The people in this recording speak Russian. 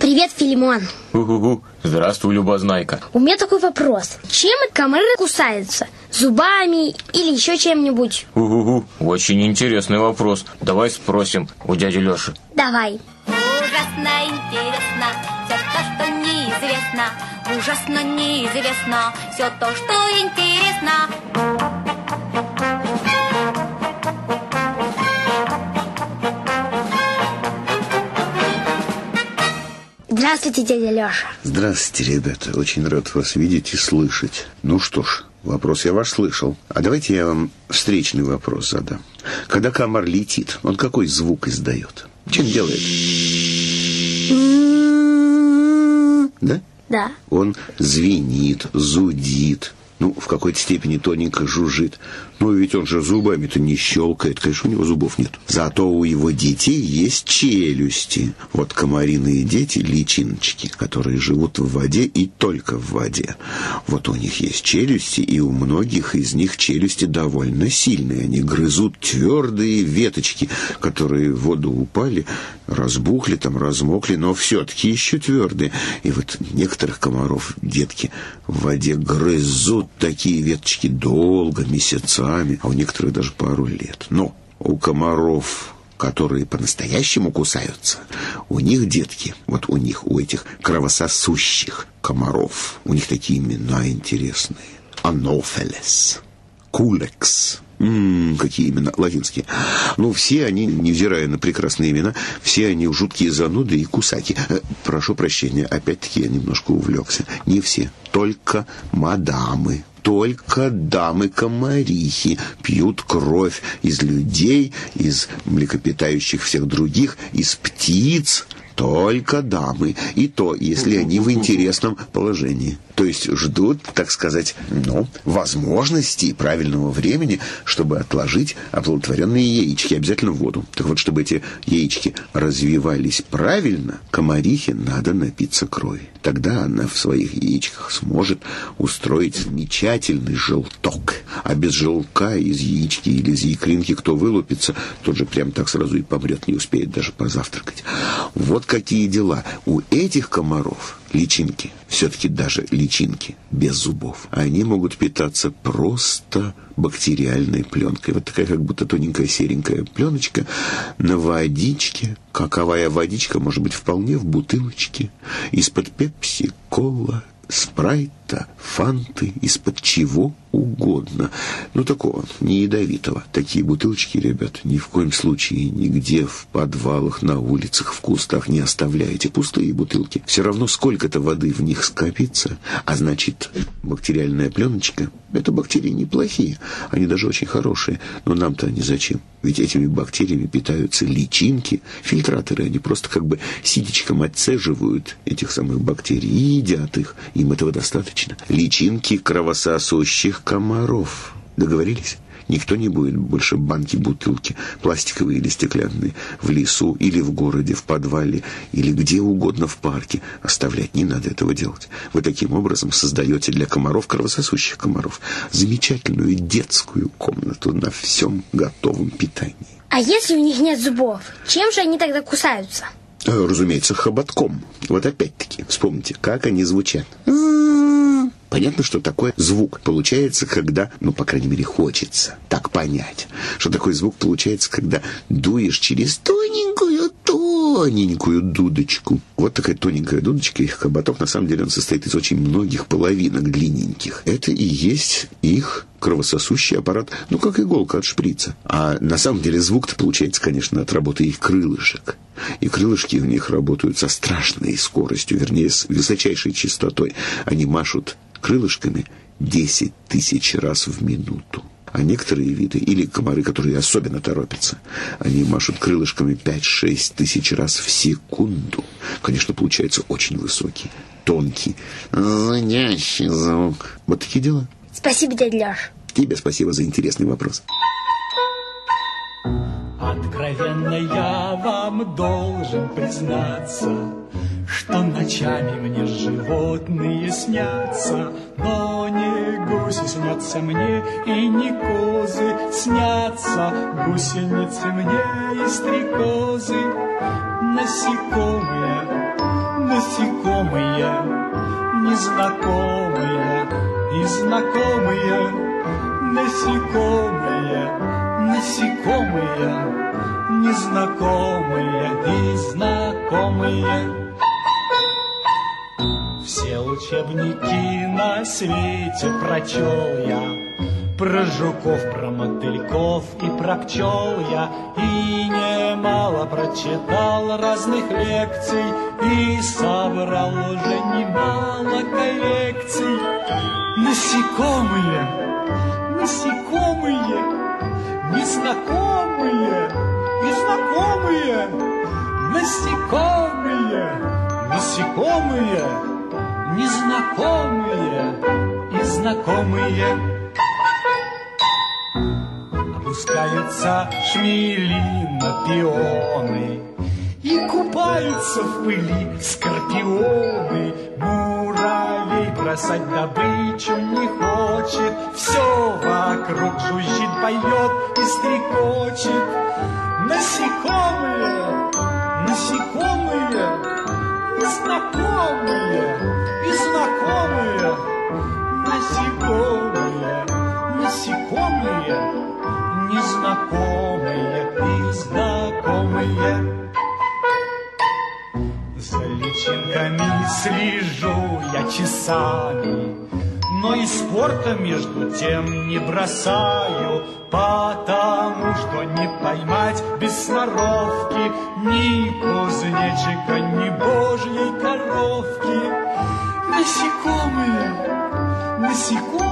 Привет, Филимон. У-ху-ху. Здравствуй, Любознайка. У меня такой вопрос. Чем комары кусаются? Зубами или еще чем-нибудь? У-ху-ху. Очень интересный вопрос. Давай спросим у дяди Леши. Давай. Ужасно интересно все то, что неизвестно. Ужасно неизвестно все то, что интересно. Здравствуйте, дядя Леша. Здравствуйте, ребята. Очень рад вас видеть и слышать. Ну что ж, вопрос я ваш слышал. А давайте я вам встречный вопрос задам. Когда комар летит, он какой звук издает? Чем делает? Да? Да. Он звенит, зудит, ну, в какой-то степени тоненько жужжит. Но ведь он же зубами-то не щелкает, конечно, у него зубов нет. Зато у его детей есть челюсти. Вот комариные дети – личиночки, которые живут в воде и только в воде. Вот у них есть челюсти, и у многих из них челюсти довольно сильные. Они грызут твердые веточки, которые в воду упали, разбухли, там размокли, но все-таки еще твердые. И вот некоторых комаров детки в воде грызут такие веточки долго, месяцами, а у некоторых даже пару лет. Но у комаров которые по-настоящему кусаются, у них детки, вот у них, у этих кровососущих комаров, у них такие имена интересные. Анофелес, кулекс, М-м, какие имена латинские. Ну, все они, невзирая на прекрасные имена, все они жуткие зануды и кусаки. Э, прошу прощения, опять-таки я немножко увлекся. Не все, только мадамы только дамы-комарихи пьют кровь из людей, из млекопитающих всех других, из птиц, только дамы. И то, если они в интересном положении. То есть ждут, так сказать, ну, возможности правильного времени, чтобы отложить оплодотворенные яички обязательно в воду. Так вот, чтобы эти яички развивались правильно, комарихе надо напиться крови. Тогда она в своих яичках сможет устроить замечательный желток. А без желтка из яички или из яйкринки кто вылупится, тот же прям так сразу и помрет, не успеет даже позавтракать. Вот какие дела. У этих комаров личинки, все-таки даже личинки без зубов, они могут питаться просто бактериальной пленкой. Вот такая как будто тоненькая серенькая пленочка на водичке. Каковая водичка может быть вполне в бутылочке. Из-под пепси, кола, спрайта, фанты, из-под чего угодно. Ну, такого, не ядовитого. Такие бутылочки, ребят, ни в коем случае нигде в подвалах, на улицах, в кустах не оставляйте. Пустые бутылки. Все равно сколько-то воды в них скопится, а значит, бактериальная пленочка – это бактерии неплохие. Они даже очень хорошие. Но нам-то они зачем? Ведь этими бактериями питаются личинки, фильтраторы. Они просто как бы ситечком отцеживают этих самых бактерий и едят их. Им этого достаточно. Личинки кровососущих комаров. Договорились? Никто не будет больше банки, бутылки, пластиковые или стеклянные, в лесу или в городе, в подвале или где угодно в парке. Оставлять не надо этого делать. Вы таким образом создаете для комаров, кровососущих комаров, замечательную детскую комнату на всем готовом питании. А если у них нет зубов, чем же они тогда кусаются? Э, разумеется, хоботком. Вот опять-таки, вспомните, как они звучат. Понятно, что такой звук получается, когда, ну, по крайней мере, хочется так понять, что такой звук получается, когда дуешь через тоненькую, тоненькую дудочку. Вот такая тоненькая дудочка, их хоботок, на самом деле, он состоит из очень многих половинок длинненьких. Это и есть их кровососущий аппарат, ну, как иголка от шприца. А на самом деле звук-то получается, конечно, от работы их крылышек. И крылышки у них работают со страшной скоростью, вернее, с высочайшей частотой. Они машут крылышками 10 тысяч раз в минуту. А некоторые виды, или комары, которые особенно торопятся, они машут крылышками 5-6 тысяч раз в секунду. Конечно, получается очень высокий, тонкий, звонящий звук. Вот такие дела. Спасибо, дядя Леш. Тебе спасибо за интересный вопрос. Откровенно я вам должен признаться, Что ночами мне животные снятся, Но не гуси снятся мне и не козы снятся, Гусеницы мне и стрекозы, Насекомые, насекомые, незнакомые и знакомые, насекомые, насекомые, незнакомые и знакомые. Учебники на свете прочел я, Про жуков, про мотыльков и про пчел я. И немало прочитал разных лекций. И собрал уже немало коллекций. Насекомые, насекомые, незнакомые и знакомые Насекомые, насекомые, незнакомые и знакомые. Опускаются шмели на пионы И купаются в пыли скорпионы. Муравей бросать добычу не хочет, Все вокруг жужжит, поет и стрекочет. Насекомые, насекомые, знакомые, незнакомые и знакомые. За личинками слежу я часами, но и спорта между тем не бросаю, потому что не поймать без сноровки ни кузнечика, ни божьей коровки. Насекомые, насекомые,